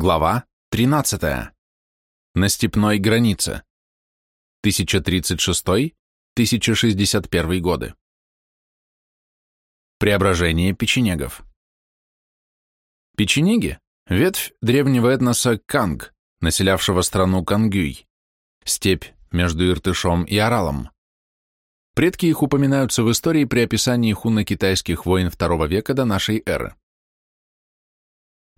Глава 13. На степной границе. 1036-1061 годы. Преображение печенегов. Печенеги – ветвь древнего этноса Канг, населявшего страну Кангюй, степь между Иртышом и Аралом. Предки их упоминаются в истории при описании хуно-китайских войн II века до нашей эры.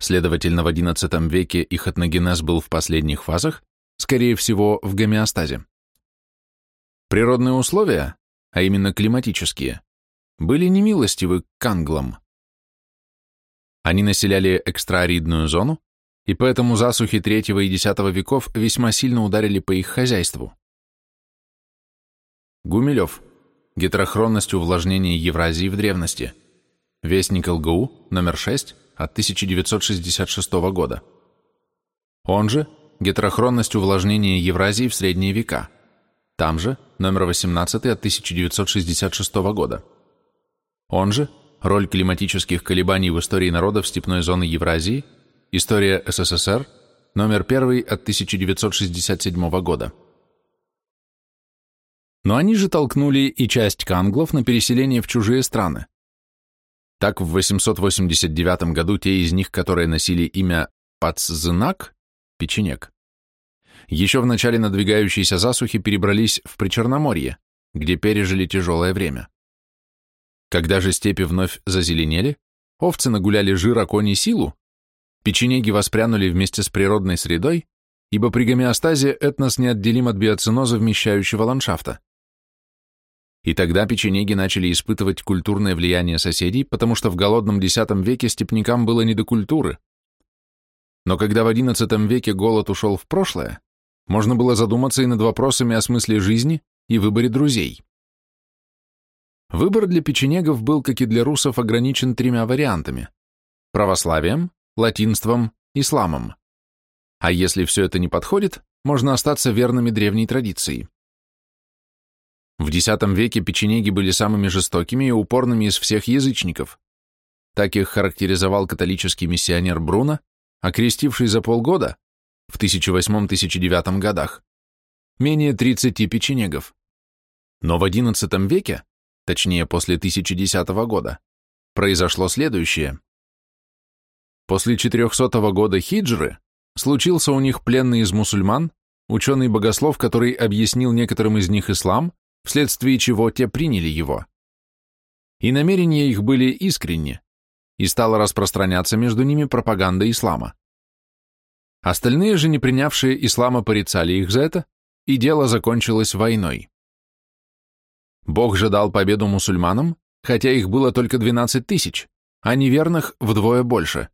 Следовательно, в XI веке их этногенез был в последних фазах, скорее всего, в гомеостазе. Природные условия, а именно климатические, были немилостивы к канглам. Они населяли экстрааридную зону, и поэтому засухи III и X веков весьма сильно ударили по их хозяйству. Гумилев. Гетерохронность увлажнения Евразии в древности. Вестник ЛГУ, номер 6, от 1966 года. Он же гетерохронность увлажнения Евразии в средние века. Там же номер 18 от 1966 года. Он же роль климатических колебаний в истории народов степной зоны Евразии, история СССР, номер 1 от 1967 года. Но они же толкнули и часть канглов на переселение в чужие страны. Так, в 889 году те из них, которые носили имя Пацзнак, печенек, еще в начале надвигающейся засухи перебрались в Причерноморье, где пережили тяжелое время. Когда же степи вновь зазеленели, овцы нагуляли жир, а кони силу, печенеги воспрянули вместе с природной средой, ибо при гомеостазе этнос неотделим от биоциноза вмещающего ландшафта. И тогда печенеги начали испытывать культурное влияние соседей, потому что в голодном X веке степнякам было не до культуры. Но когда в XI веке голод ушел в прошлое, можно было задуматься и над вопросами о смысле жизни и выборе друзей. Выбор для печенегов был, как и для русов, ограничен тремя вариантами – православием, латинством, исламом. А если все это не подходит, можно остаться верными древней традиции. В X веке печенеги были самыми жестокими и упорными из всех язычников. Так их характеризовал католический миссионер Бруно, окрестивший за полгода, в 1008-1009 годах, менее 30 печенегов. Но в XI веке, точнее после 1010 года, произошло следующее. После 400 года хиджры случился у них пленный из мусульман, ученый-богослов, который объяснил некоторым из них ислам, вследствие чего те приняли его. И намерения их были искренни, и стала распространяться между ними пропаганда ислама. Остальные же, не принявшие ислама, порицали их за это, и дело закончилось войной. Бог же дал победу мусульманам, хотя их было только 12 тысяч, а неверных вдвое больше.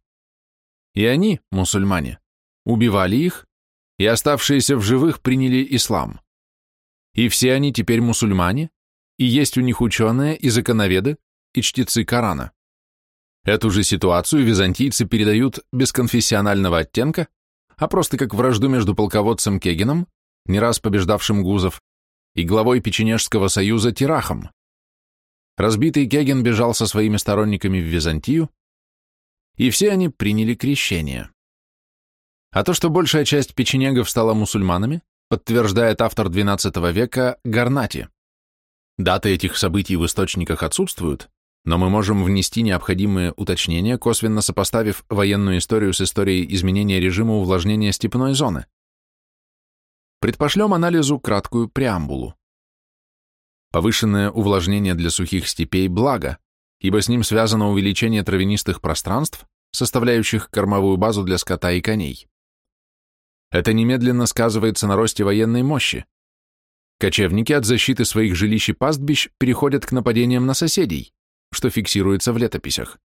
И они, мусульмане, убивали их, и оставшиеся в живых приняли ислам и все они теперь мусульмане, и есть у них ученые и законоведы, и чтецы Корана. Эту же ситуацию византийцы передают без конфессионального оттенка, а просто как вражду между полководцем Кегином, не раз побеждавшим гузов, и главой Печенежского союза Тирахом. Разбитый Кеген бежал со своими сторонниками в Византию, и все они приняли крещение. А то, что большая часть печенегов стала мусульманами, подтверждает автор XII века Гарнати. Даты этих событий в источниках отсутствуют, но мы можем внести необходимые уточнения, косвенно сопоставив военную историю с историей изменения режима увлажнения степной зоны. Предпошлем анализу краткую преамбулу. Повышенное увлажнение для сухих степей – благо, ибо с ним связано увеличение травянистых пространств, составляющих кормовую базу для скота и коней. Это немедленно сказывается на росте военной мощи. Кочевники от защиты своих жилищ и пастбищ переходят к нападениям на соседей, что фиксируется в летописях.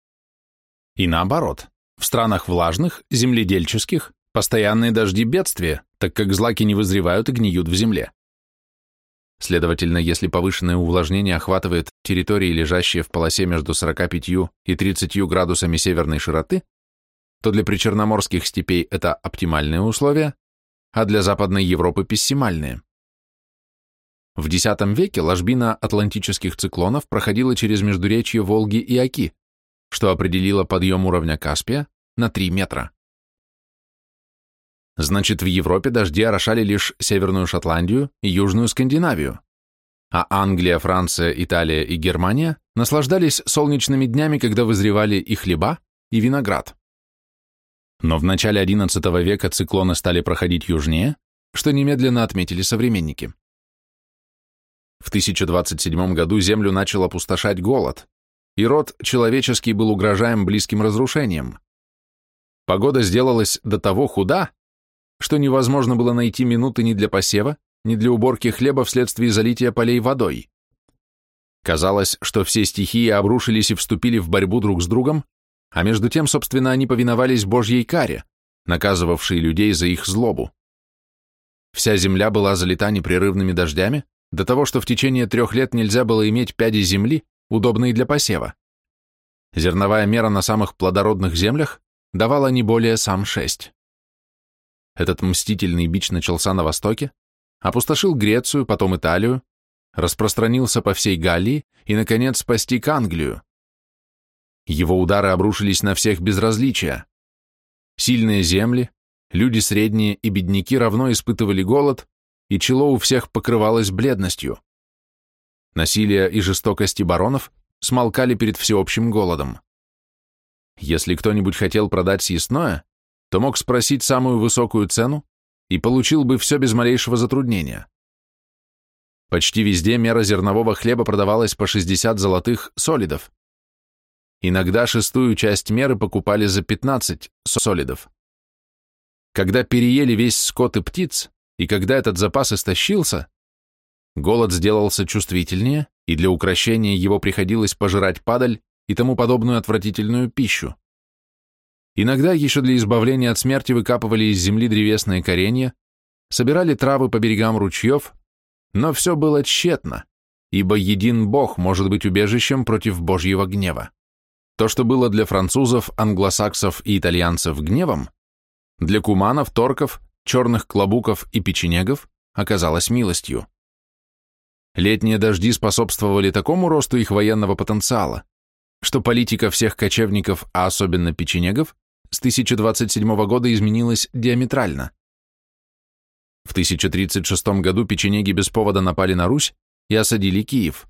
И наоборот, в странах влажных, земледельческих, постоянные дожди бедствия, так как злаки не вызревают и гниют в земле. Следовательно, если повышенное увлажнение охватывает территории, лежащие в полосе между 45 и 30 градусами северной широты, то для причерноморских степей это оптимальные условия, а для Западной Европы – пессимальные. В X веке ложбина атлантических циклонов проходила через междуречье Волги и Оки, что определило подъем уровня Каспия на 3 метра. Значит, в Европе дожди орошали лишь Северную Шотландию и Южную Скандинавию, а Англия, Франция, Италия и Германия наслаждались солнечными днями, когда вызревали и хлеба, и виноград. Но в начале XI века циклоны стали проходить южнее, что немедленно отметили современники. В 1027 году землю начал опустошать голод, и род человеческий был угрожаем близким разрушением. Погода сделалась до того худа, что невозможно было найти минуты ни для посева, ни для уборки хлеба вследствие залития полей водой. Казалось, что все стихии обрушились и вступили в борьбу друг с другом, а между тем, собственно, они повиновались Божьей каре, наказывавшей людей за их злобу. Вся земля была залита непрерывными дождями, до того, что в течение трех лет нельзя было иметь пяди земли, удобные для посева. Зерновая мера на самых плодородных землях давала не более сам шесть. Этот мстительный бич начался на востоке, опустошил Грецию, потом Италию, распространился по всей Галлии и, наконец, постиг Англию. Его удары обрушились на всех без различия. Сильные земли, люди средние и бедняки равно испытывали голод, и чело у всех покрывалось бледностью. Насилие и жестокости баронов смолкали перед всеобщим голодом. Если кто-нибудь хотел продать съестное, то мог спросить самую высокую цену и получил бы все без малейшего затруднения. Почти везде мера зернового хлеба продавалась по 60 золотых солидов. Иногда шестую часть меры покупали за 15 солидов. Когда переели весь скот и птиц, и когда этот запас истощился, голод сделался чувствительнее, и для укращения его приходилось пожирать падаль и тому подобную отвратительную пищу. Иногда еще для избавления от смерти выкапывали из земли древесные коренья, собирали травы по берегам ручьев, но все было тщетно, ибо един Бог может быть убежищем против Божьего гнева. То, что было для французов, англосаксов и итальянцев гневом, для куманов, торков, черных клобуков и печенегов оказалось милостью. Летние дожди способствовали такому росту их военного потенциала, что политика всех кочевников, а особенно печенегов, с 1027 года изменилась диаметрально. В 1036 году печенеги без повода напали на Русь и осадили Киев.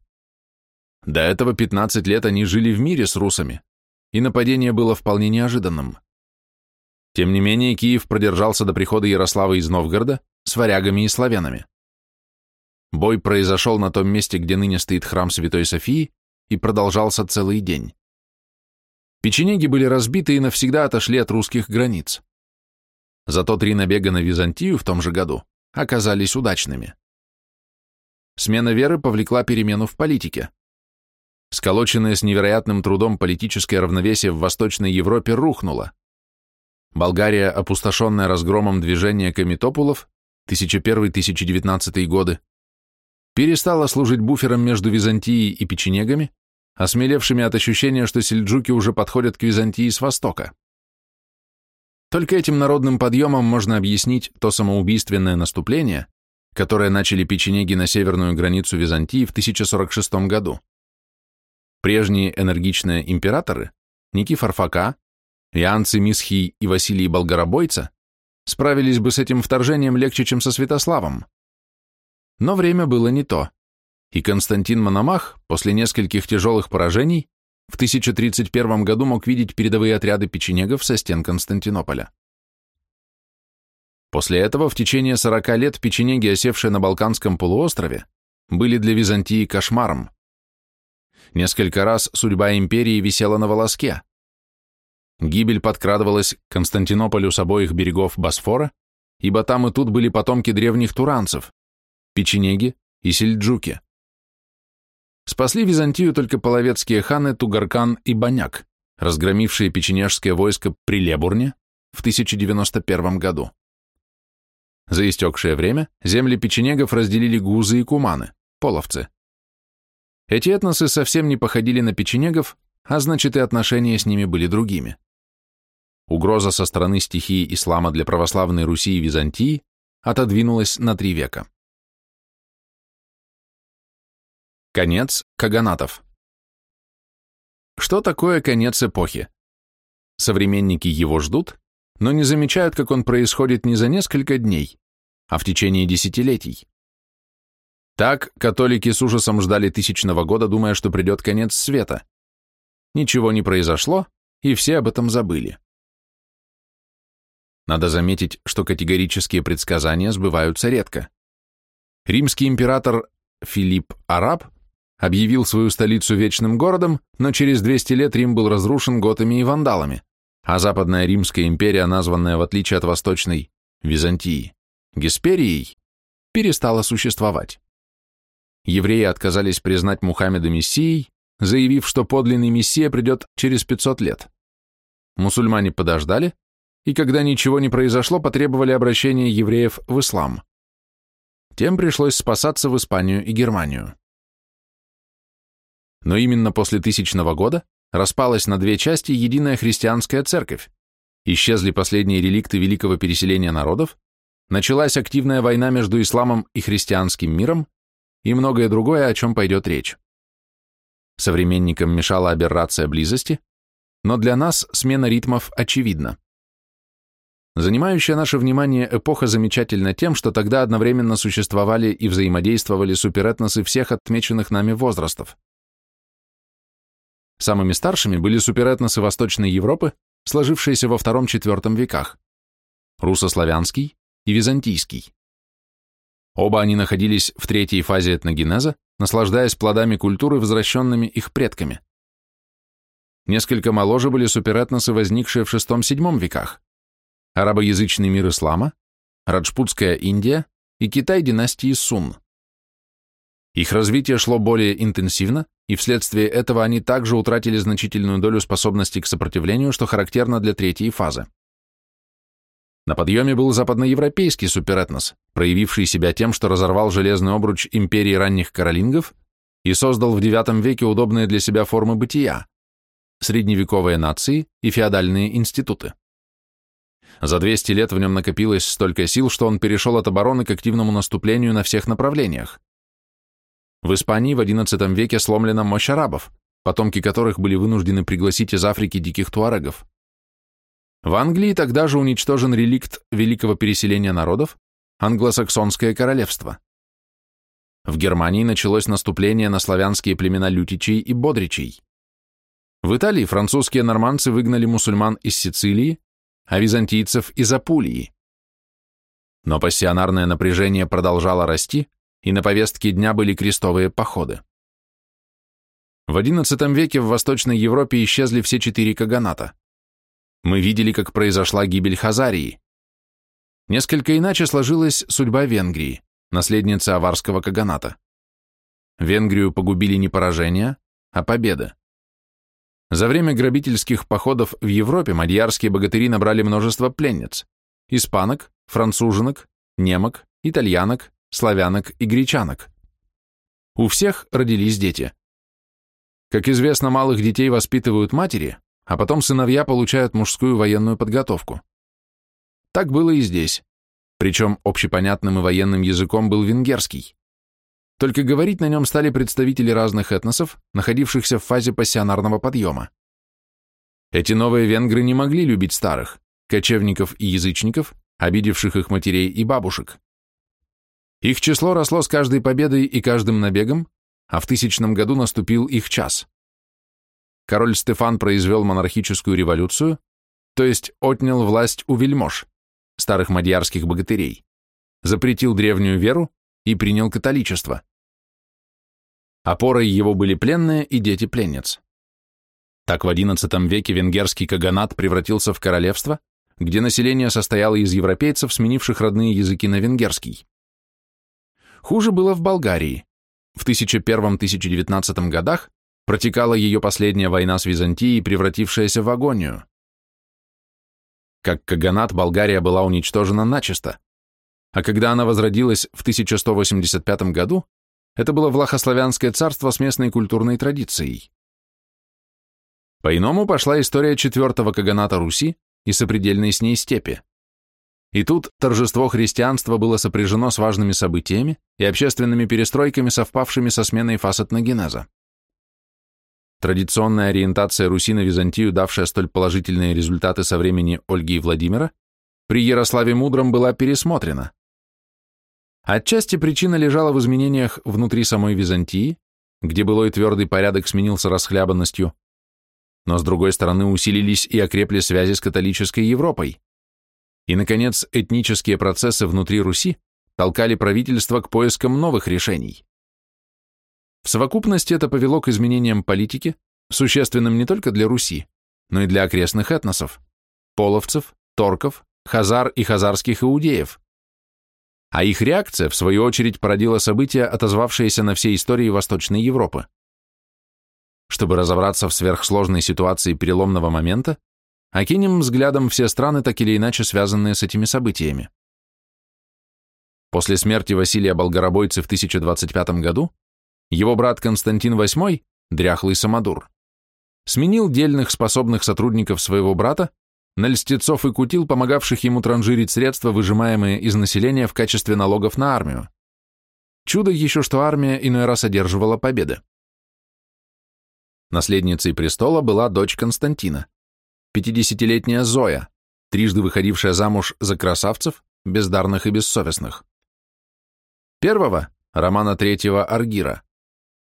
До этого 15 лет они жили в мире с русами, и нападение было вполне неожиданным. Тем не менее, Киев продержался до прихода Ярослава из Новгорода с варягами и славянами. Бой произошел на том месте, где ныне стоит храм Святой Софии, и продолжался целый день. Печенеги были разбиты и навсегда отошли от русских границ. Зато три набега на Византию в том же году оказались удачными. Смена веры повлекла перемену в политике. Сколоченное с невероятным трудом политическое равновесие в Восточной Европе рухнуло. Болгария, опустошенная разгромом движения комитопулов 1001-1019 годы, перестала служить буфером между Византией и печенегами, осмелевшими от ощущения, что сельджуки уже подходят к Византии с востока. Только этим народным подъемом можно объяснить то самоубийственное наступление, которое начали печенеги на северную границу Византии в 1046 году. Прежние энергичные императоры, Никифор Фока, Иоанн Цимисхий и Василий Болгаробойца, справились бы с этим вторжением легче, чем со Святославом. Но время было не то, и Константин Мономах после нескольких тяжелых поражений в 1031 году мог видеть передовые отряды печенегов со стен Константинополя. После этого в течение 40 лет печенеги, осевшие на Балканском полуострове, были для Византии кошмаром. Несколько раз судьба империи висела на волоске. Гибель подкрадывалась к Константинополю с обоих берегов Босфора, ибо там и тут были потомки древних туранцев, печенеги и сельджуки. Спасли Византию только половецкие ханы Тугаркан и Баняк, разгромившие печенежское войско при Лебурне в 1091 году. За истекшее время земли печенегов разделили гузы и куманы, половцы. Эти этносы совсем не походили на печенегов, а значит и отношения с ними были другими. Угроза со стороны стихии ислама для православной Руси и Византии отодвинулась на три века. Конец Каганатов. Что такое конец эпохи? Современники его ждут, но не замечают, как он происходит не за несколько дней, а в течение десятилетий. Так католики с ужасом ждали тысячного года, думая, что придет конец света. Ничего не произошло, и все об этом забыли. Надо заметить, что категорические предсказания сбываются редко. Римский император Филипп Араб объявил свою столицу вечным городом, но через 200 лет Рим был разрушен готами и вандалами, а Западная Римская империя, названная в отличие от Восточной Византии Гесперией, перестала существовать. Евреи отказались признать Мухаммеда мессией, заявив, что подлинный мессия придет через 500 лет. Мусульмане подождали, и когда ничего не произошло, потребовали обращения евреев в ислам. Тем пришлось спасаться в Испанию и Германию. Но именно после тысячного года распалась на две части единая христианская церковь, исчезли последние реликты великого переселения народов, началась активная война между исламом и христианским миром и многое другое, о чем пойдет речь. Современникам мешала аберрация близости, но для нас смена ритмов очевидна. Занимающая наше внимание эпоха замечательна тем, что тогда одновременно существовали и взаимодействовали суперэтносы всех отмеченных нами возрастов. Самыми старшими были суперэтносы Восточной Европы, сложившиеся во II-IV веках, русославянский и византийский. Оба они находились в третьей фазе этногенеза, наслаждаясь плодами культуры, возвращенными их предками. Несколько моложе были суперэтносы, возникшие в VI-VII веках, арабоязычный мир ислама, Раджпутская Индия и Китай династии Сун. Их развитие шло более интенсивно, и вследствие этого они также утратили значительную долю способностей к сопротивлению, что характерно для третьей фазы. На подъеме был западноевропейский суперэтнос, проявивший себя тем, что разорвал железный обруч империи ранних каролингов и создал в IX веке удобные для себя формы бытия, средневековые нации и феодальные институты. За 200 лет в нем накопилось столько сил, что он перешел от обороны к активному наступлению на всех направлениях. В Испании в XI веке сломлена мощь арабов, потомки которых были вынуждены пригласить из Африки диких туарегов. В Англии тогда же уничтожен реликт великого переселения народов, англосаксонское королевство. В Германии началось наступление на славянские племена лютичей и бодричей. В Италии французские нормандцы выгнали мусульман из Сицилии, а византийцев из Апулии. Но пассионарное напряжение продолжало расти, и на повестке дня были крестовые походы. В XI веке в Восточной Европе исчезли все четыре каганата. Мы видели, как произошла гибель Хазарии. Несколько иначе сложилась судьба Венгрии, наследницы аварского каганата. Венгрию погубили не поражения, а победа. За время грабительских походов в Европе мадьярские богатыри набрали множество пленниц – испанок, француженок, немок, итальянок, славянок и гречанок. У всех родились дети. Как известно, малых детей воспитывают матери, а потом сыновья получают мужскую военную подготовку. Так было и здесь. Причем общепонятным и военным языком был венгерский. Только говорить на нем стали представители разных этносов, находившихся в фазе пассионарного подъема. Эти новые венгры не могли любить старых, кочевников и язычников, обидевших их матерей и бабушек. Их число росло с каждой победой и каждым набегом, а в тысячном году наступил их час. Король Стефан произвел монархическую революцию, то есть отнял власть у вельмож, старых мадьярских богатырей, запретил древнюю веру и принял католичество. Опорой его были пленные и дети пленниц. Так в XI веке венгерский каганат превратился в королевство, где население состояло из европейцев, сменивших родные языки на венгерский. Хуже было в Болгарии. В 1001-1019 годах протекала ее последняя война с Византией, превратившаяся в агонию. Как каганат, Болгария была уничтожена начисто, а когда она возродилась в 1185 году, это было Влахославянское царство с местной культурной традицией. По-иному пошла история четвертого каганата Руси и сопредельной с ней степи. И тут торжество христианства было сопряжено с важными событиями и общественными перестройками, совпавшими со сменой фаз этногенеза. Традиционная ориентация Руси на Византию, давшая столь положительные результаты со времени Ольги и Владимира, при Ярославе Мудром была пересмотрена. Отчасти причина лежала в изменениях внутри самой Византии, где былой твердый порядок сменился расхлябанностью, но с другой стороны усилились и окрепли связи с католической Европой. И, наконец, этнические процессы внутри Руси толкали правительство к поискам новых решений. В совокупности это повело к изменениям политики, существенным не только для Руси, но и для окрестных этносов, половцев, торков, хазар и хазарских иудеев. А их реакция, в свою очередь, породила события, отозвавшиеся на всей истории Восточной Европы. Чтобы разобраться в сверхсложной ситуации переломного момента, окинем взглядом все страны, так или иначе связанные с этими событиями. После смерти Василия Болгоробойцы в 1025 году его брат Константин VIII, дряхлый самодур, сменил дельных способных сотрудников своего брата на льстецов и кутил, помогавших ему транжирить средства, выжимаемые из населения в качестве налогов на армию. Чудо еще, что армия иной раз одерживала победы. Наследницей престола была дочь Константина, 50-летняя Зоя, трижды выходившая замуж за красавцев, бездарных и бессовестных. Первого, Романа III Аргира,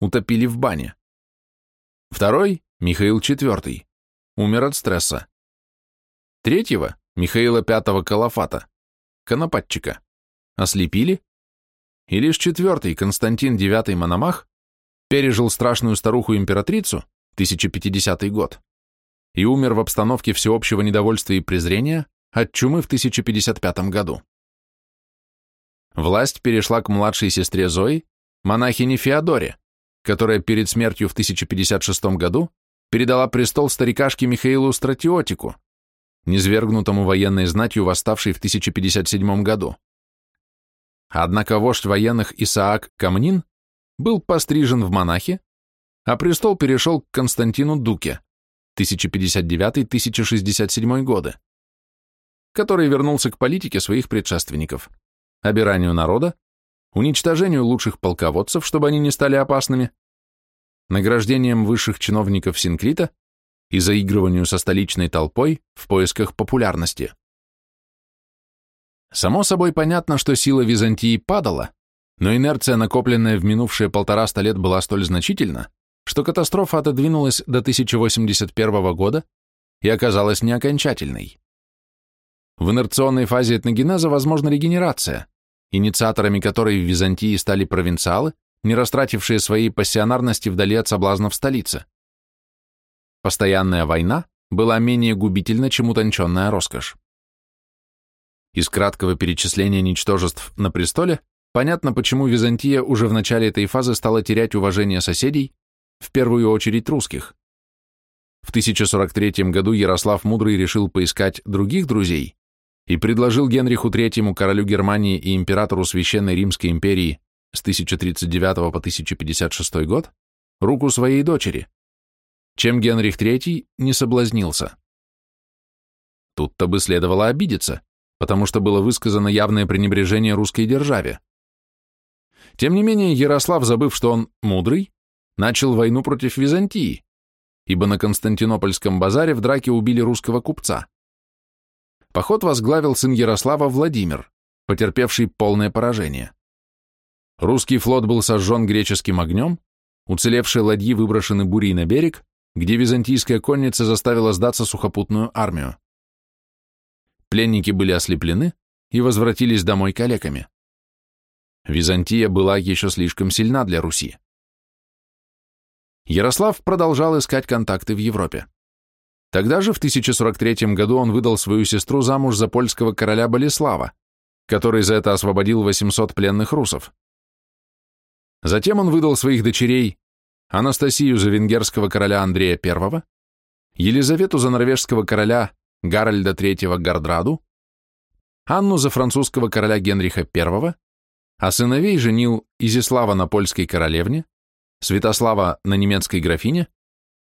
утопили в бане. Второй, Михаил IV, умер от стресса. Третьего, Михаила V Калафата, конопатчика, ослепили, и лишь четвертый, Константин IX Мономах, пережил страшную старуху-императрицу, 1050 год, и умер в обстановке всеобщего недовольства и презрения от чумы в 1055 году. Власть перешла к младшей сестре Зои, монахине Феодоре, которая перед смертью в 1056 году передала престол старикашке Михаилу Стратиотику, низвергнутому военной знатью, восставшей в 1057 году. Однако вождь военных Исаак Камнин был пострижен в монахи, а престол перешел к Константину Дуке 1059-1067 годы, который вернулся к политике своих предшественников, обиранию народа, уничтожению лучших полководцев, чтобы они не стали опасными, награждением высших чиновников Синкрита и заигрыванию со столичной толпой в поисках популярности. Само собой понятно, что сила Византии падала, но инерция, накопленная в минувшие полтораста лет, была столь значительна, что катастрофа отодвинулась до 1081 года и оказалась неокончательной. В инерционной фазе этногенеза возможна регенерация, инициаторами которой в Византии стали провинциалы, не растратившие своей пассионарности вдали от соблазнов столицы. Постоянная война была менее губительна, чем утонченная роскошь. Из краткого перечисления ничтожеств на престоле понятно, почему Византия уже в начале этой фазы стала терять уважение соседей, в первую очередь русских. В 1043 году Ярослав Мудрый решил поискать других друзей и предложил Генриху III, королю Германии и императору Священной Римской империи с 1039 по 1056 год, руку своей дочери, чем Генрих III не соблазнился. Тут-то бы следовало обидеться, потому что было высказано явное пренебрежение русской державе. Тем не менее, Ярослав, забыв, что он мудрый, начал войну против Византии, ибо на Константинопольском базаре в драке убили русского купца. Поход возглавил сын Ярослава Владимир, потерпевший полное поражение. Русский флот был сожжен греческим огнем, уцелевшие ладьи выброшены бурей на берег, где византийская конница заставила сдаться сухопутную армию. Пленники были ослеплены и возвратились домой калеками. Византия была еще слишком сильна для Руси. Ярослав продолжал искать контакты в Европе. Тогда же, в 1043 году, он выдал свою сестру замуж за польского короля Болеслава, который за это освободил 800 пленных русов. Затем он выдал своих дочерей Анастасию за венгерского короля Андрея I, Елизавету за норвежского короля Гарольда III Гардраду, Анну за французского короля Генриха I, а сыновей женил Изислава на польской королевне, Святослава на немецкой графине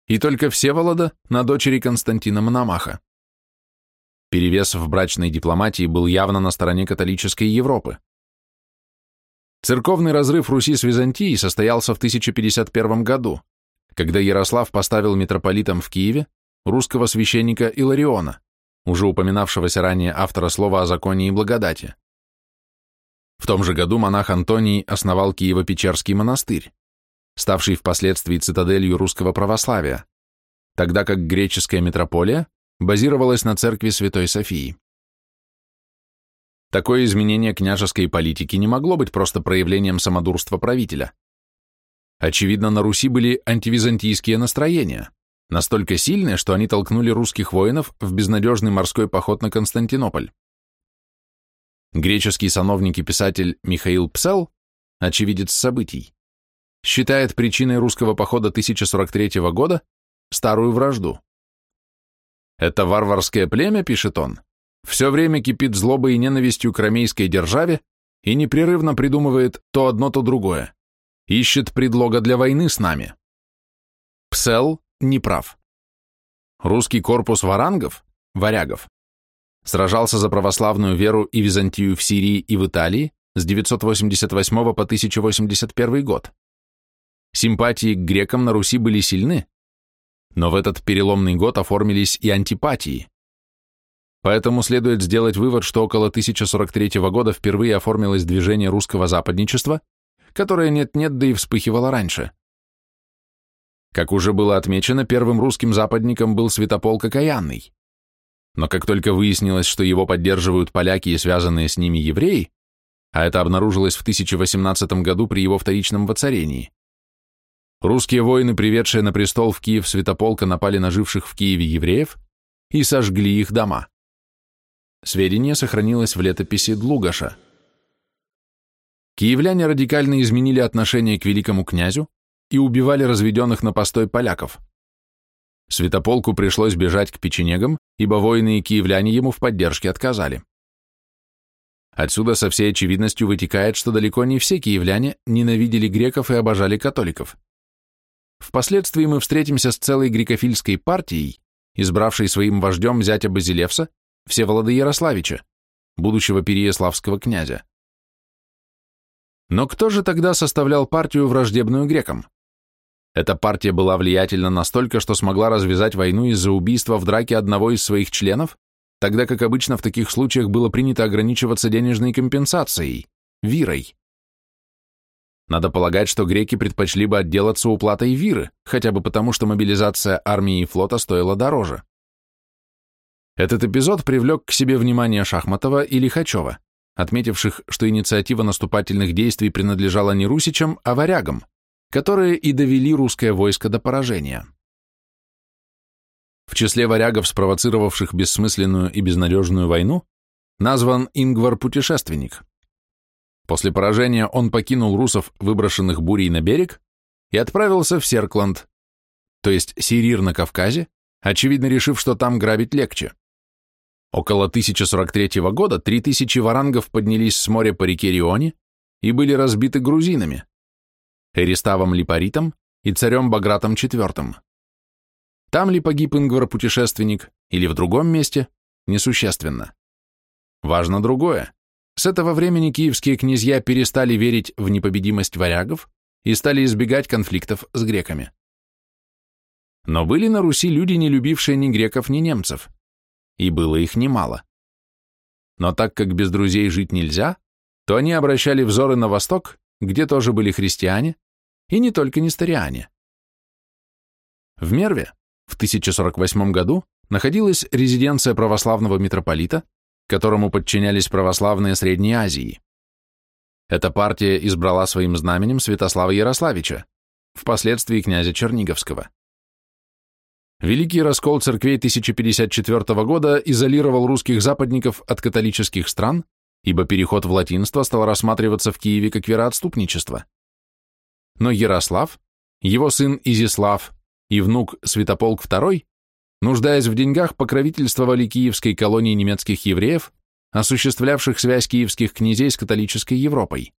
и только Всеволода на дочери Константина Мономаха. Перевес в брачной дипломатии был явно на стороне католической Европы. Церковный разрыв Руси с Византией состоялся в 1051 году, когда Ярослав поставил митрополитом в Киеве русского священника Илариона, уже упоминавшегося ранее автора слова о законе и благодати. В том же году монах Антоний основал Киево-Печерский монастырь, ставший впоследствии цитаделью русского православия, тогда как греческая митрополия базировалась на церкви Святой Софии. Такое изменение княжеской политики не могло быть просто проявлением самодурства правителя. Очевидно, на Руси были антивизантийские настроения, настолько сильные, что они толкнули русских воинов в безнадежный морской поход на Константинополь. Греческий сановник и писатель Михаил Псел, очевидец событий, считает причиной русского похода 1043 года старую вражду. «Это варварское племя», — пишет он, все время кипит злобой и ненавистью к ромейской державе и непрерывно придумывает то одно, то другое. Ищет предлога для войны с нами. Псел не прав. Русский корпус варангов, варягов, сражался за православную веру и Византию в Сирии и в Италии с 988 по 1081 год. Симпатии к грекам на Руси были сильны, но в этот переломный год оформились и антипатии. Поэтому следует сделать вывод, что около 1043 года впервые оформилось движение русского западничества, которое нет-нет, да и вспыхивало раньше. Как уже было отмечено, первым русским западником был Святополк Окаянный. Но как только выяснилось, что его поддерживают поляки и связанные с ними евреи, а это обнаружилось в 1018 году при его вторичном воцарении, русские воины, приведшие на престол в Киев Святополка, напали на живших в Киеве евреев и сожгли их дома. Сведение сохранилось в летописи Длугаша. Киевляне радикально изменили отношение к великому князю и убивали разведенных на постой поляков. Святополку пришлось бежать к печенегам, ибо воины и киевляне ему в поддержке отказали. Отсюда со всей очевидностью вытекает, что далеко не все киевляне ненавидели греков и обожали католиков. Впоследствии мы встретимся с целой грекофильской партией, избравшей своим вождем зятя Базилевса Всеволода Ярославича, будущего переяславского князя. Но кто же тогда составлял партию, враждебную грекам? Эта партия была влиятельна настолько, что смогла развязать войну из-за убийства в драке одного из своих членов, тогда как обычно в таких случаях было принято ограничиваться денежной компенсацией, вирой. Надо полагать, что греки предпочли бы отделаться уплатой виры, хотя бы потому, что мобилизация армии и флота стоила дороже. Этот эпизод привлек к себе внимание Шахматова и Лихачева, отметивших, что инициатива наступательных действий принадлежала не русичам, а варягам, которые и довели русское войско до поражения. В числе варягов, спровоцировавших бессмысленную и безнадежную войну, назван Ингвар-путешественник. После поражения он покинул русов, выброшенных бурей на берег, и отправился в Серкланд, то есть Сирир на Кавказе, очевидно решив, что там грабить легче. Около 1043 года 3000 варангов поднялись с моря по реке Рионе и были разбиты грузинами, Эриставом Липаритом и царем Багратом IV. Там ли погиб Ингвар-путешественник или в другом месте, несущественно. Важно другое. С этого времени киевские князья перестали верить в непобедимость варягов и стали избегать конфликтов с греками. Но были на Руси люди, не любившие ни греков, ни немцев и было их немало. Но так как без друзей жить нельзя, то они обращали взоры на восток, где тоже были христиане, и не только несториане. В Мерве в 1048 году находилась резиденция православного митрополита, которому подчинялись православные Средней Азии. Эта партия избрала своим знаменем Святослава Ярославича, впоследствии князя Черниговского. Великий раскол церквей 1054 года изолировал русских западников от католических стран, ибо переход в латинство стал рассматриваться в Киеве как вероотступничество. Но Ярослав, его сын Изислав и внук Святополк II, нуждаясь в деньгах, покровительствовали киевской колонии немецких евреев, осуществлявших связь киевских князей с католической Европой.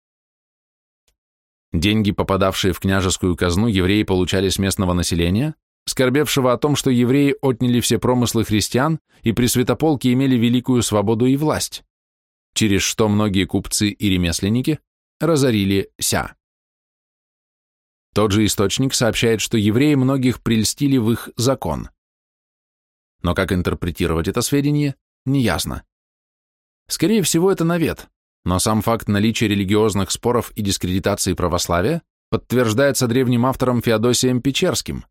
Деньги, попадавшие в княжескую казну, евреи получали с местного населения, скорбевшего о том, что евреи отняли все промыслы христиан и при святополке имели великую свободу и власть, через что многие купцы и ремесленники разорили ся. Тот же источник сообщает, что евреи многих прельстили в их закон. Но как интерпретировать это сведение, неясно. Скорее всего, это навет, но сам факт наличия религиозных споров и дискредитации православия подтверждается древним автором Феодосием Печерским,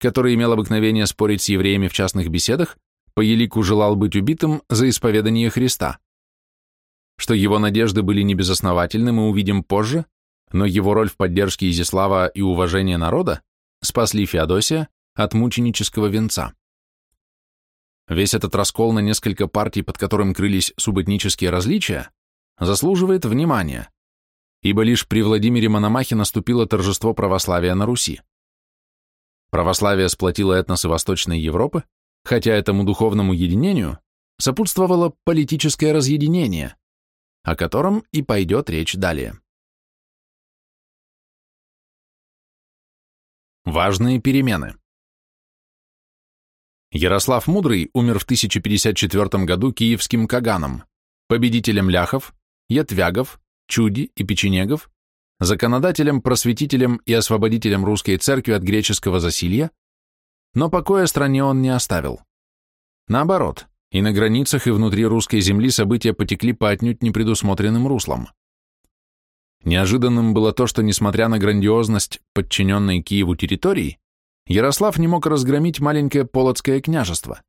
который имел обыкновение спорить с евреями в частных беседах, по елику желал быть убитым за исповедание Христа. Что его надежды были небезосновательны, мы увидим позже, но его роль в поддержке Изяслава и уважения народа спасли Феодосия от мученического венца. Весь этот раскол на несколько партий, под которым крылись субэтнические различия, заслуживает внимания, ибо лишь при Владимире Мономахе наступило торжество православия на Руси. Православие сплотило этносы Восточной Европы, хотя этому духовному единению сопутствовало политическое разъединение, о котором и пойдет речь далее. Важные перемены. Ярослав Мудрый умер в 1054 году киевским каганом, победителем ляхов, ятвягов, чуди и печенегов, законодателем, просветителем и освободителем русской церкви от греческого засилья, но покоя стране он не оставил. Наоборот, и на границах, и внутри русской земли события потекли по отнюдь непредусмотренным руслам. Неожиданным было то, что, несмотря на грандиозность подчиненной Киеву территории, Ярослав не мог разгромить маленькое Полоцкое княжество.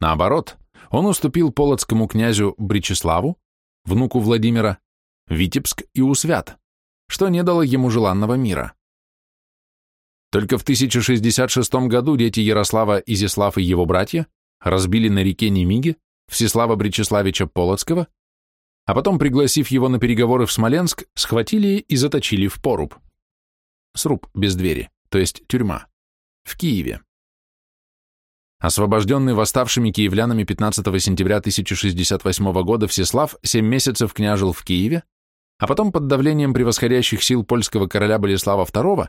Наоборот, он уступил полоцкому князю Бричеславу, внуку Владимира, Витебск и Усвят, что не дало ему желанного мира. Только в 1066 году дети Ярослава Изяслав и его братья разбили на реке Немиге Всеслава Бричеславича Полоцкого, а потом, пригласив его на переговоры в Смоленск, схватили и заточили в поруб. Сруб без двери то есть тюрьма, в Киеве. Освобожденный восставшими киевлянами 15 сентября 1068 года Всеслав семь месяцев княжил в Киеве, а потом под давлением превосходящих сил польского короля Болеслава II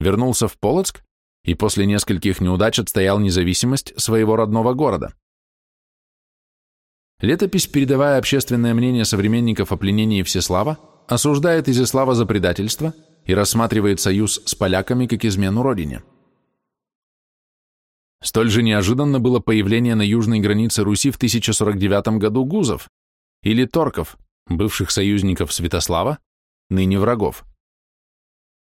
вернулся в Полоцк и после нескольких неудач отстоял независимость своего родного города. Летопись, передавая общественное мнение современников о пленении Всеслава, осуждает Изяслава за предательство – и рассматривает союз с поляками как измену родине. Столь же неожиданно было появление на южной границе Руси в 1049 году гузов, или торков, бывших союзников Святослава, ныне врагов.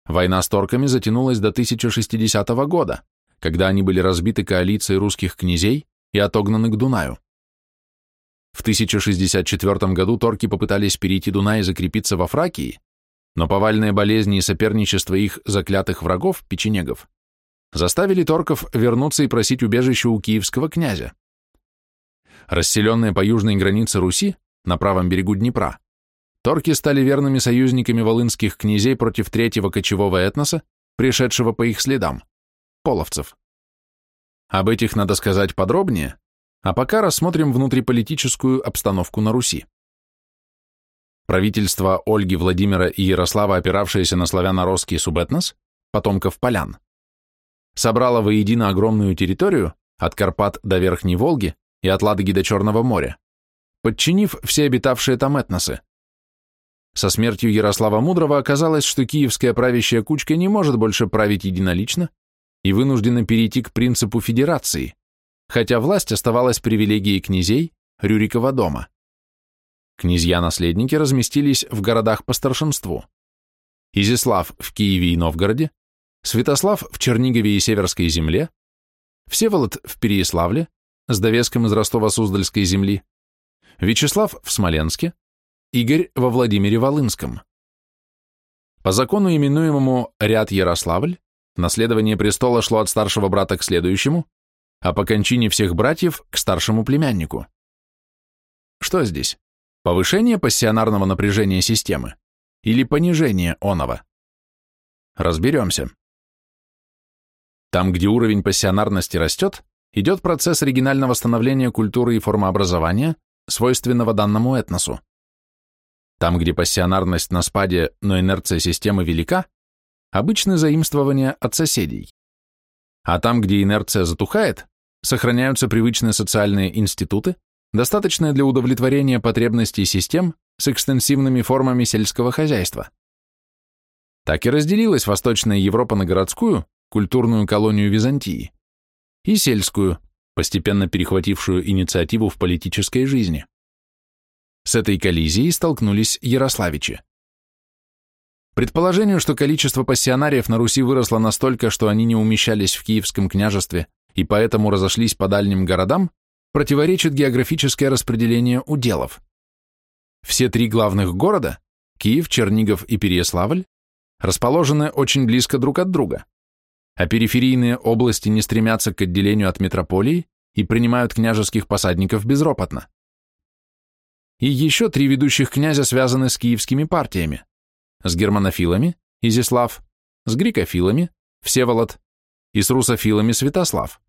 Война с торками затянулась до 1060 года, когда они были разбиты коалицией русских князей и отогнаны к Дунаю. В 1064 году торки попытались перейти Дунай и закрепиться во Фракии, но повальные болезни и соперничество их заклятых врагов, печенегов, заставили торков вернуться и просить убежище у киевского князя. Расселенные по южной границе Руси, на правом берегу Днепра, торки стали верными союзниками волынских князей против третьего кочевого этноса, пришедшего по их следам, половцев. Об этих надо сказать подробнее, а пока рассмотрим внутриполитическую обстановку на Руси. Правительство Ольги, Владимира и Ярослава, опиравшееся на славяно-русский субэтнос, потомков полян, собрало воедино огромную территорию от Карпат до Верхней Волги и от Ладоги до Черного моря, подчинив все обитавшие там этносы. Со смертью Ярослава Мудрого оказалось, что киевская правящая кучка не может больше править единолично и вынуждена перейти к принципу федерации, хотя власть оставалась привилегией князей Рюрикова дома. Князья-наследники разместились в городах по старшинству. Изяслав в Киеве и Новгороде, Святослав в Чернигове и Северской земле, Всеволод в Переяславле, с довеском из Ростова-Суздальской земли, Вячеслав в Смоленске, Игорь во Владимире-Волынском. По закону, именуемому «Ряд Ярославль», наследование престола шло от старшего брата к следующему, а по кончине всех братьев к старшему племяннику. Что здесь? Повышение пассионарного напряжения системы или понижение оного? Разберемся. Там, где уровень пассионарности растет, идет процесс оригинального становления культуры и формообразования, свойственного данному этносу. Там, где пассионарность на спаде, но инерция системы велика, обычны заимствования от соседей. А там, где инерция затухает, сохраняются привычные социальные институты, достаточное для удовлетворения потребностей систем с экстенсивными формами сельского хозяйства. Так и разделилась Восточная Европа на городскую, культурную колонию Византии, и сельскую, постепенно перехватившую инициативу в политической жизни. С этой коллизией столкнулись Ярославичи. Предположению, что количество пассионариев на Руси выросло настолько, что они не умещались в Киевском княжестве и поэтому разошлись по дальним городам, противоречит географическое распределение уделов. Все три главных города – Киев, Чернигов и Переяславль – расположены очень близко друг от друга, а периферийные области не стремятся к отделению от метрополии и принимают княжеских посадников безропотно. И еще три ведущих князя связаны с киевскими партиями – с германофилами – Изяслав, с грекофилами – Всеволод и с русофилами – Святослав.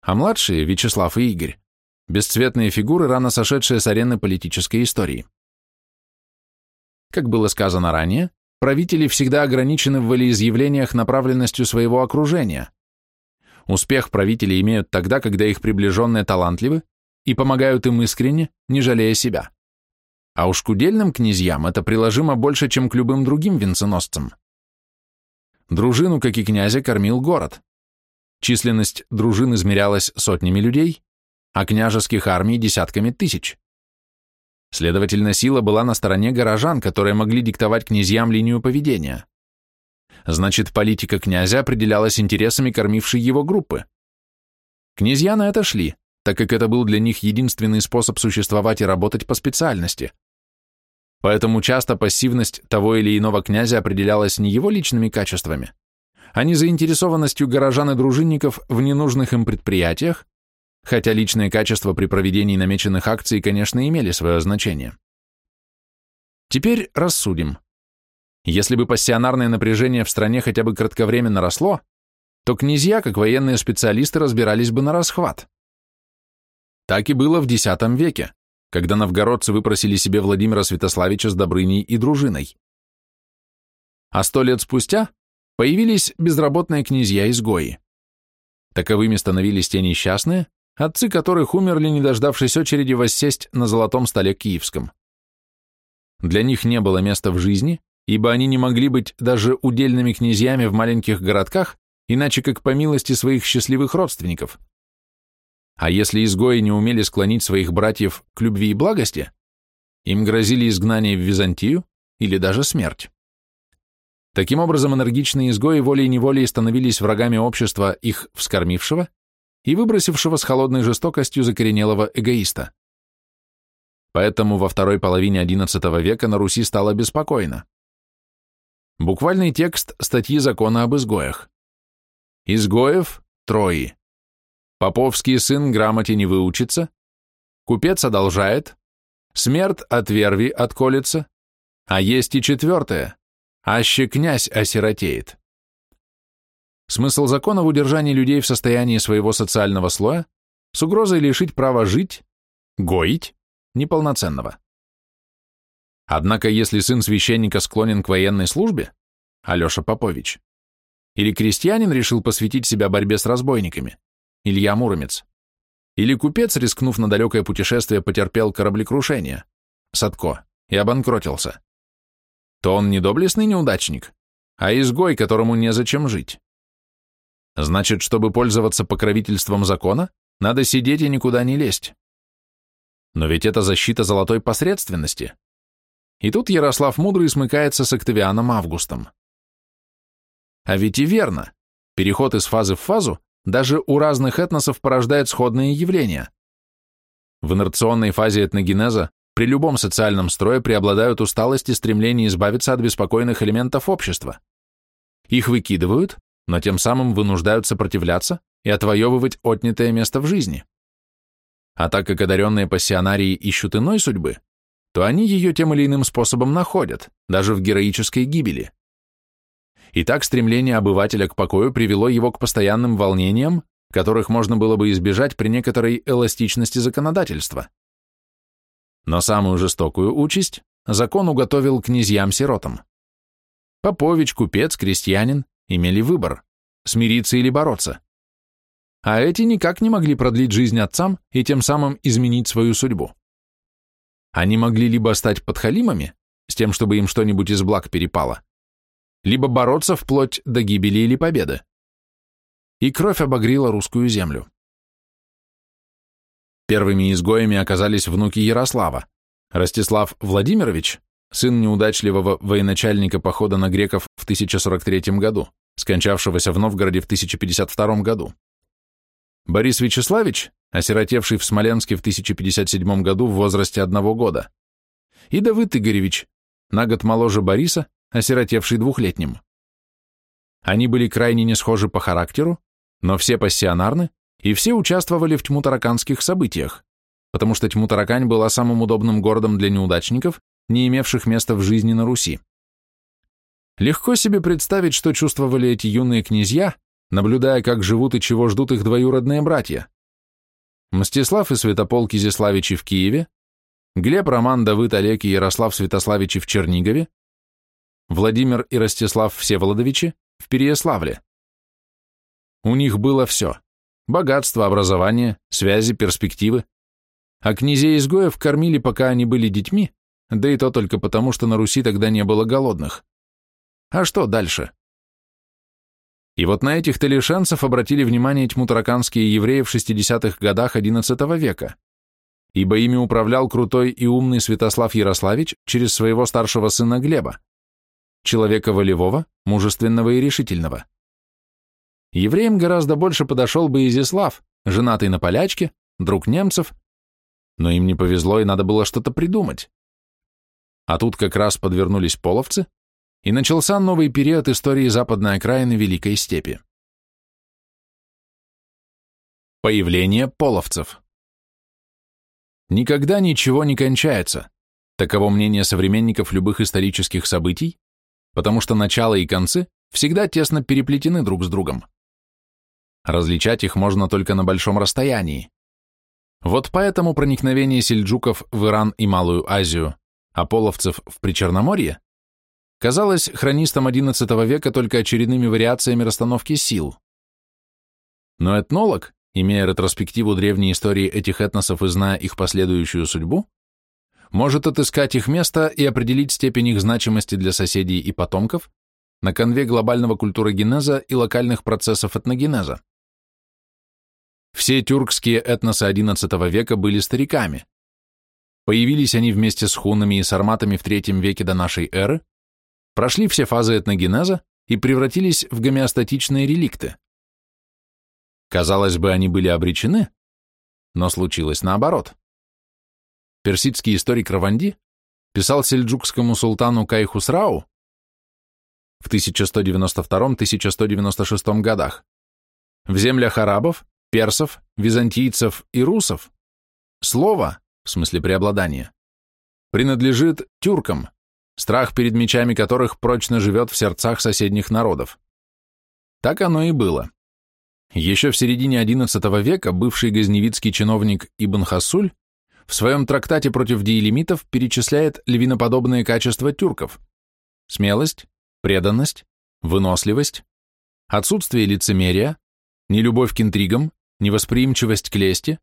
А младшие – Вячеслав и Игорь – бесцветные фигуры, рано сошедшие с арены политической истории. Как было сказано ранее, правители всегда ограничены в волеизъявлениях направленностью своего окружения. Успех правители имеют тогда, когда их приближенные талантливы и помогают им искренне, не жалея себя. А уж к удельным князьям это приложимо больше, чем к любым другим венценосцам. Дружину, как и князя, кормил город. Численность дружин измерялась сотнями людей, а княжеских армий – десятками тысяч. Следовательно, сила была на стороне горожан, которые могли диктовать князьям линию поведения. Значит, политика князя определялась интересами кормившей его группы. Князья на это шли, так как это был для них единственный способ существовать и работать по специальности. Поэтому часто пассивность того или иного князя определялась не его личными качествами, а не заинтересованностью горожан и дружинников в ненужных им предприятиях, хотя личные качества при проведении намеченных акций, конечно, имели свое значение. Теперь рассудим. Если бы пассионарное напряжение в стране хотя бы кратковременно росло, то князья, как военные специалисты, разбирались бы на расхват. Так и было в X веке, когда новгородцы выпросили себе Владимира Святославича с Добрыней и дружиной. А сто лет спустя появились безработные князья-изгои. Таковыми становились те несчастные, отцы которых умерли, не дождавшись очереди воссесть на золотом столе киевском. Для них не было места в жизни, ибо они не могли быть даже удельными князьями в маленьких городках, иначе как по милости своих счастливых родственников – а если изгои не умели склонить своих братьев к любви и благости, им грозили изгнание в Византию или даже смерть. Таким образом, энергичные изгои волей-неволей становились врагами общества, их вскормившего и выбросившего с холодной жестокостью закоренелого эгоиста. Поэтому во второй половине XI века на Руси стало беспокойно. Буквальный текст статьи закона об изгоях. Изгоев – трои. Поповский сын грамоте не выучится, купец одолжает, смерть от верви отколется, а есть и четвертое, аще князь осиротеет. Смысл закона в удержании людей в состоянии своего социального слоя с угрозой лишить права жить, гоить, неполноценного. Однако, если сын священника склонен к военной службе, Алеша Попович, или крестьянин решил посвятить себя борьбе с разбойниками, Илья Муромец. Или купец, рискнув на далекое путешествие, потерпел кораблекрушение, Садко, и обанкротился. То он не доблестный неудачник, а изгой, которому незачем жить. Значит, чтобы пользоваться покровительством закона, надо сидеть и никуда не лезть. Но ведь это защита золотой посредственности. И тут Ярослав Мудрый смыкается с Октавианом Августом. А ведь и верно, переход из фазы в фазу даже у разных этносов порождает сходные явления. В инерционной фазе этногенеза при любом социальном строе преобладают усталость и стремление избавиться от беспокойных элементов общества. Их выкидывают, но тем самым вынуждают сопротивляться и отвоевывать отнятое место в жизни. А так как одаренные пассионарии ищут иной судьбы, то они ее тем или иным способом находят, даже в героической гибели. И так стремление обывателя к покою привело его к постоянным волнениям, которых можно было бы избежать при некоторой эластичности законодательства. Но самую жестокую участь закон уготовил князьям-сиротам. Попович, купец, крестьянин имели выбор – смириться или бороться. А эти никак не могли продлить жизнь отцам и тем самым изменить свою судьбу. Они могли либо стать подхалимами, с тем, чтобы им что-нибудь из благ перепало, либо бороться вплоть до гибели или победы. И кровь обогрила русскую землю. Первыми изгоями оказались внуки Ярослава, Ростислав Владимирович, сын неудачливого военачальника похода на греков в 1043 году, скончавшегося в Новгороде в 1052 году. Борис Вячеславич, осиротевший в Смоленске в 1057 году в возрасте одного года, и Давыд Игоревич, на год моложе Бориса, осиротевший двухлетним. Они были крайне не схожи по характеру, но все пассионарны, и все участвовали в тьмутараканских событиях, потому что Тьмутаракань была самым удобным городом для неудачников, не имевших места в жизни на Руси. Легко себе представить, что чувствовали эти юные князья, наблюдая, как живут и чего ждут их двоюродные братья. Мстислав и Святополк Изяславичи в Киеве, Глеб, Роман, Давыд, Олег и Ярослав Святославичи в Чернигове, Владимир и Ростислав Всеволодовичи в Переяславле. У них было все – богатство, образование, связи, перспективы. А князей-изгоев кормили, пока они были детьми, да и то только потому, что на Руси тогда не было голодных. А что дальше? И вот на этих талишенцев обратили внимание тьмутараканские евреи в 60-х годах XI века, ибо ими управлял крутой и умный Святослав Ярославич через своего старшего сына Глеба, человека волевого, мужественного и решительного. Евреям гораздо больше подошел бы Изяслав, женатый на полячке, друг немцев, но им не повезло и надо было что-то придумать. А тут как раз подвернулись половцы, и начался новый период истории западной окраины Великой Степи. Появление половцев Никогда ничего не кончается, таково мнение современников любых исторических событий, потому что начало и концы всегда тесно переплетены друг с другом. Различать их можно только на большом расстоянии. Вот поэтому проникновение сельджуков в Иран и Малую Азию, а половцев в Причерноморье казалось хронистам XI века только очередными вариациями расстановки сил. Но этнолог, имея ретроспективу древней истории этих этносов и зная их последующую судьбу, может отыскать их место и определить степень их значимости для соседей и потомков на конве глобального культурогенеза и локальных процессов этногенеза. Все тюркские этносы XI века были стариками. Появились они вместе с хунами и сарматами в III веке до нашей эры, прошли все фазы этногенеза и превратились в гомеостатичные реликты. Казалось бы, они были обречены, но случилось наоборот. Персидский историк Раванди писал сельджукскому султану Кайхусрау в 1192-1196 годах в землях арабов, персов, византийцев и русов слово, в смысле преобладания, принадлежит тюркам, страх перед мечами которых прочно живет в сердцах соседних народов. Так оно и было. Еще в середине XI века бывший газневицкий чиновник Ибн Хасуль в своем трактате против диелемитов перечисляет львиноподобные качества тюрков – смелость, преданность, выносливость, отсутствие лицемерия, нелюбовь к интригам, невосприимчивость к лести,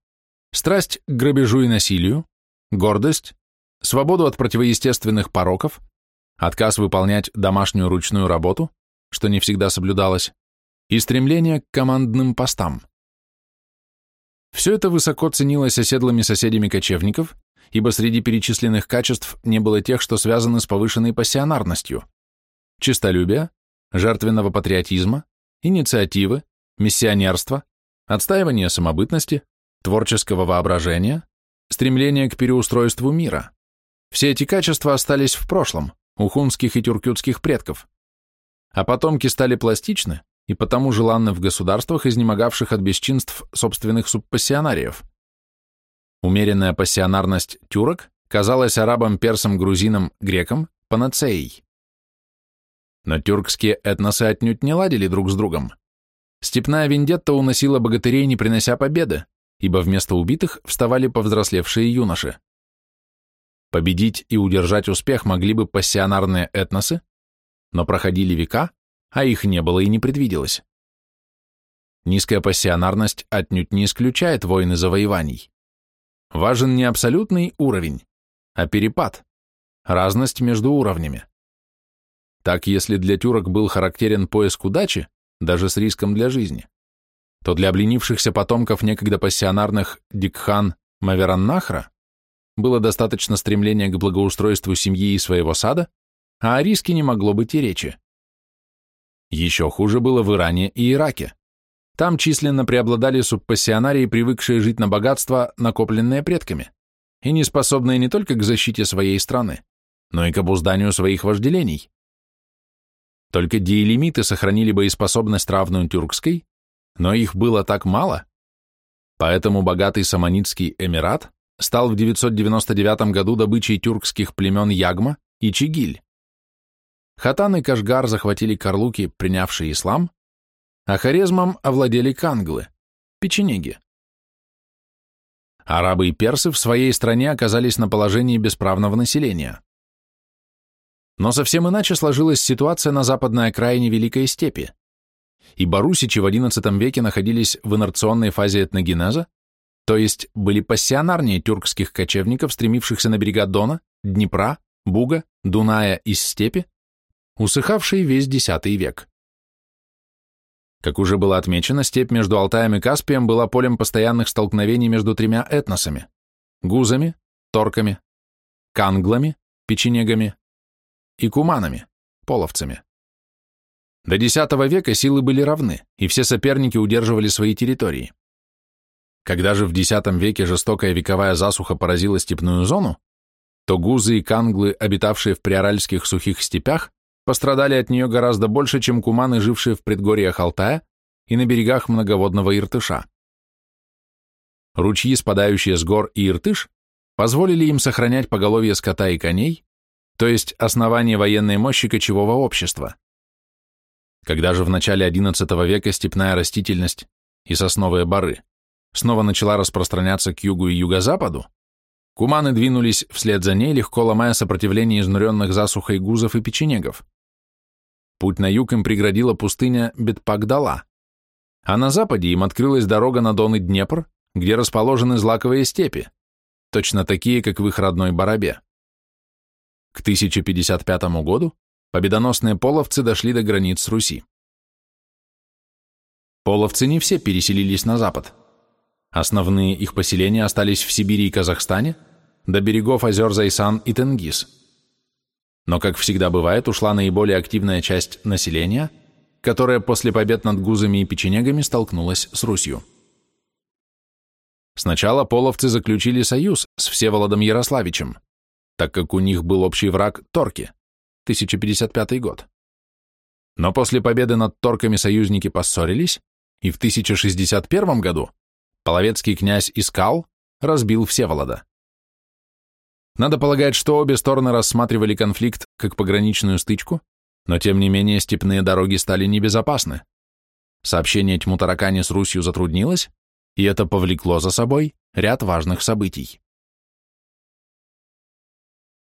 страсть к грабежу и насилию, гордость, свободу от противоестественных пороков, отказ выполнять домашнюю ручную работу, что не всегда соблюдалось, и стремление к командным постам. Все это высоко ценилось оседлыми соседями кочевников, ибо среди перечисленных качеств не было тех, что связаны с повышенной пассионарностью – честолюбия, жертвенного патриотизма, инициативы, миссионерства, отстаивания самобытности, творческого воображения, стремления к переустройству мира. Все эти качества остались в прошлом, у хунских и тюркютских предков. А потомки стали пластичны, и потому желанны в государствах, изнемогавших от бесчинств собственных субпассионариев. Умеренная пассионарность тюрок казалась арабам, персам, грузинам, грекам панацеей. Но тюркские этносы отнюдь не ладили друг с другом. Степная вендетта уносила богатырей, не принося победы, ибо вместо убитых вставали повзрослевшие юноши. Победить и удержать успех могли бы пассионарные этносы, но проходили века, а их не было и не предвиделось. Низкая пассионарность отнюдь не исключает войны завоеваний. Важен не абсолютный уровень, а перепад, разность между уровнями. Так, если для тюрок был характерен поиск удачи, даже с риском для жизни, то для обленившихся потомков некогда пассионарных Дикхан Мавераннахра было достаточно стремления к благоустройству семьи и своего сада, а о риске не могло быть и речи. Еще хуже было в Иране и Ираке. Там численно преобладали субпассионарии, привыкшие жить на богатство, накопленное предками, и не способные не только к защите своей страны, но и к обузданию своих вожделений. Только диэлемиты сохранили боеспособность равную тюркской, но их было так мало, поэтому богатый Саманитский Эмират стал в 999 году добычей тюркских племен Ягма и Чигиль. Хатан и Кашгар захватили Карлуки, принявшие ислам, а Хорезмом овладели канглы, печенеги. Арабы и персы в своей стране оказались на положении бесправного населения. Но совсем иначе сложилась ситуация на западной окраине Великой степи. И барусичи в XI веке находились в инерционной фазе этногенеза, то есть были пассионарнее тюркских кочевников, стремившихся на берега Дона, Днепра, Буга, Дуная из степи, усыхавшие весь X век. Как уже было отмечено, степь между Алтаем и Каспием была полем постоянных столкновений между тремя этносами – гузами, торками, канглами, печенегами и куманами, половцами. До X века силы были равны, и все соперники удерживали свои территории. Когда же в X веке жестокая вековая засуха поразила степную зону, то гузы и канглы, обитавшие в приоральских сухих степях, пострадали от нее гораздо больше, чем куманы, жившие в предгорьях Алтая и на берегах многоводного Иртыша. Ручьи, спадающие с гор и Иртыш, позволили им сохранять поголовье скота и коней, то есть основание военной мощи кочевого общества. Когда же в начале XI века степная растительность и сосновые бары снова начала распространяться к югу и юго-западу, куманы двинулись вслед за ней, легко ломая сопротивление изнуренных засухой гузов и печенегов. Путь на юг им преградила пустыня Бетпагдала, а на западе им открылась дорога на Дон и Днепр, где расположены злаковые степи, точно такие, как в их родной Барабе. К 1055 году победоносные половцы дошли до границ Руси. Половцы не все переселились на запад. Основные их поселения остались в Сибири и Казахстане, до берегов озер Зайсан и Тенгиз. Но, как всегда бывает, ушла наиболее активная часть населения, которая после побед над гузами и печенегами столкнулась с Русью. Сначала половцы заключили союз с Всеволодом Ярославичем, так как у них был общий враг Торки, 1055 год. Но после победы над Торками союзники поссорились, и в 1061 году половецкий князь Искал разбил Всеволода. Надо полагать, что обе стороны рассматривали конфликт как пограничную стычку, но тем не менее степные дороги стали небезопасны. Сообщение Тьму-Таракани с Русью затруднилось, и это повлекло за собой ряд важных событий.